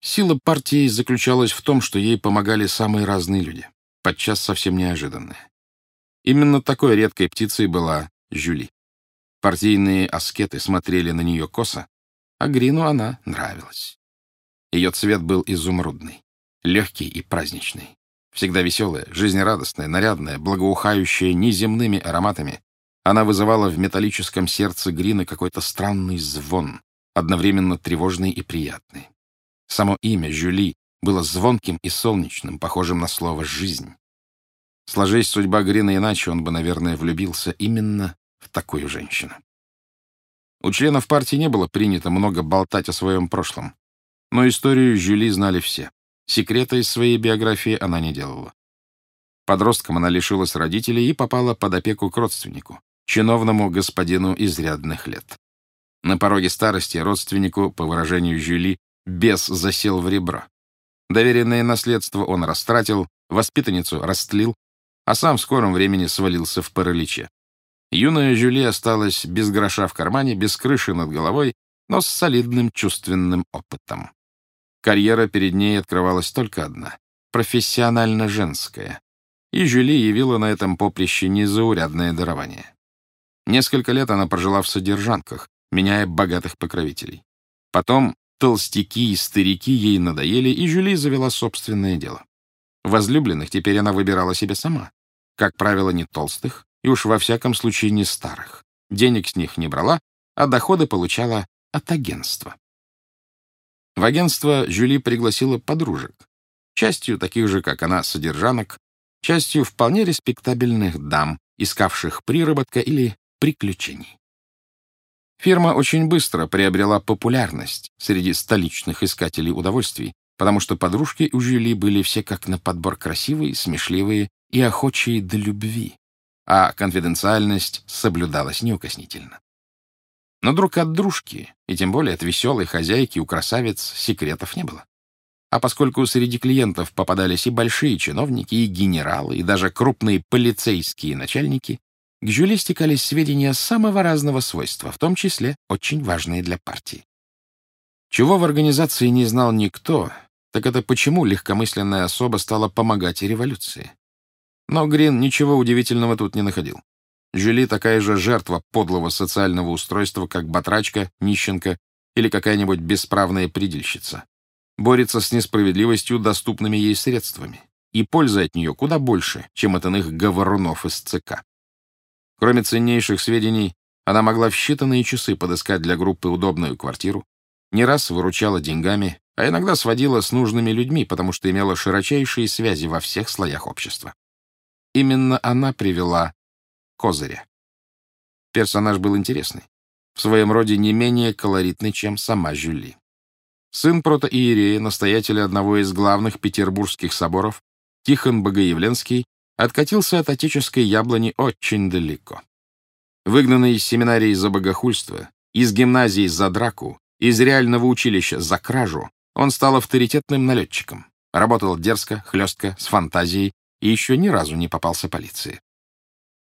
Сила партии заключалась в том, что ей помогали самые разные люди, подчас совсем неожиданные. Именно такой редкой птицей была Жюли. Партийные аскеты смотрели на нее косо, а Грину она нравилась. Ее цвет был изумрудный, легкий и праздничный. Всегда веселая, жизнерадостная, нарядная, благоухающая неземными ароматами, она вызывала в металлическом сердце Грина какой-то странный звон, одновременно тревожный и приятный. Само имя Жюли было звонким и солнечным, похожим на слово «жизнь». Сложись судьба Грина иначе, он бы, наверное, влюбился именно в такую женщину. У членов партии не было принято много болтать о своем прошлом. Но историю Жюли знали все. Секрета из своей биографии она не делала. Подростком она лишилась родителей и попала под опеку к родственнику, чиновному господину изрядных лет. На пороге старости родственнику, по выражению Жюли, бес засел в ребро. Доверенное наследство он растратил, воспитанницу растлил, а сам в скором времени свалился в параличе. Юная Жюли осталась без гроша в кармане, без крыши над головой, но с солидным чувственным опытом. Карьера перед ней открывалась только одна — профессионально-женская. И Жюли явила на этом поприще незаурядное дарование. Несколько лет она прожила в содержанках, меняя богатых покровителей. Потом толстяки и старики ей надоели, и Жюли завела собственное дело. Возлюбленных теперь она выбирала себе сама. Как правило, не толстых, и уж во всяком случае не старых. Денег с них не брала, а доходы получала от агентства. В агентство Жюли пригласила подружек, частью таких же, как она, содержанок, частью вполне респектабельных дам, искавших приработка или приключений. Фирма очень быстро приобрела популярность среди столичных искателей удовольствий, потому что подружки у Жюли были все как на подбор красивые, смешливые и охочие до любви а конфиденциальность соблюдалась неукоснительно. Но друг от дружки, и тем более от веселой хозяйки у красавиц, секретов не было. А поскольку среди клиентов попадались и большие чиновники, и генералы, и даже крупные полицейские начальники, к Жюли стекались сведения самого разного свойства, в том числе очень важные для партии. Чего в организации не знал никто, так это почему легкомысленная особа стала помогать революции. Но Грин ничего удивительного тут не находил. Жюли такая же жертва подлого социального устройства, как батрачка, нищенка или какая-нибудь бесправная предельщица. Борется с несправедливостью доступными ей средствами. И пользы от нее куда больше, чем от иных говорунов из ЦК. Кроме ценнейших сведений, она могла в считанные часы подыскать для группы удобную квартиру, не раз выручала деньгами, а иногда сводила с нужными людьми, потому что имела широчайшие связи во всех слоях общества. Именно она привела Козыря. Персонаж был интересный, в своем роде не менее колоритный, чем сама Жюли. Сын протоиерея, настоятеля одного из главных петербургских соборов, Тихон Богоявленский, откатился от отеческой яблони очень далеко. Выгнанный из семинарии за богохульство, из гимназии за драку, из реального училища за кражу, он стал авторитетным налетчиком. Работал дерзко, хлестко, с фантазией, и еще ни разу не попался полиции.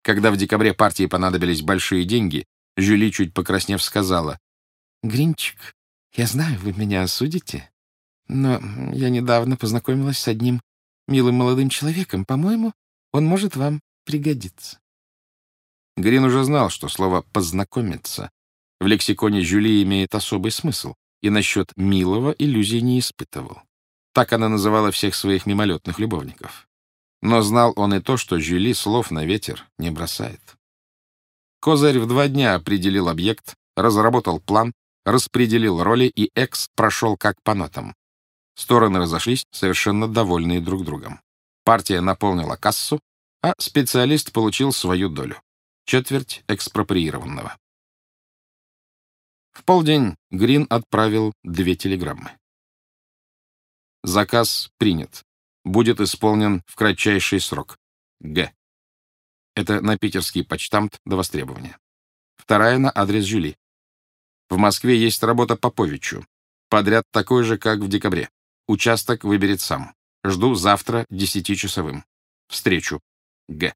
Когда в декабре партии понадобились большие деньги, Жюли, чуть покраснев, сказала, «Гринчик, я знаю, вы меня осудите, но я недавно познакомилась с одним милым молодым человеком. По-моему, он может вам пригодиться». Грин уже знал, что слово «познакомиться» в лексиконе Жюли имеет особый смысл, и насчет «милого» иллюзий не испытывал. Так она называла всех своих мимолетных любовников. Но знал он и то, что Жюли слов на ветер не бросает. Козырь в два дня определил объект, разработал план, распределил роли, и Экс прошел как по нотам. Стороны разошлись, совершенно довольные друг другом. Партия наполнила кассу, а специалист получил свою долю — четверть экспроприированного. В полдень Грин отправил две телеграммы. Заказ принят будет исполнен в кратчайший срок. Г. Это на питерский почтамт до востребования. Вторая на адрес Жюли. В Москве есть работа Поповичу. Подряд такой же, как в декабре. Участок выберет сам. Жду завтра десятичасовым. Встречу. Г.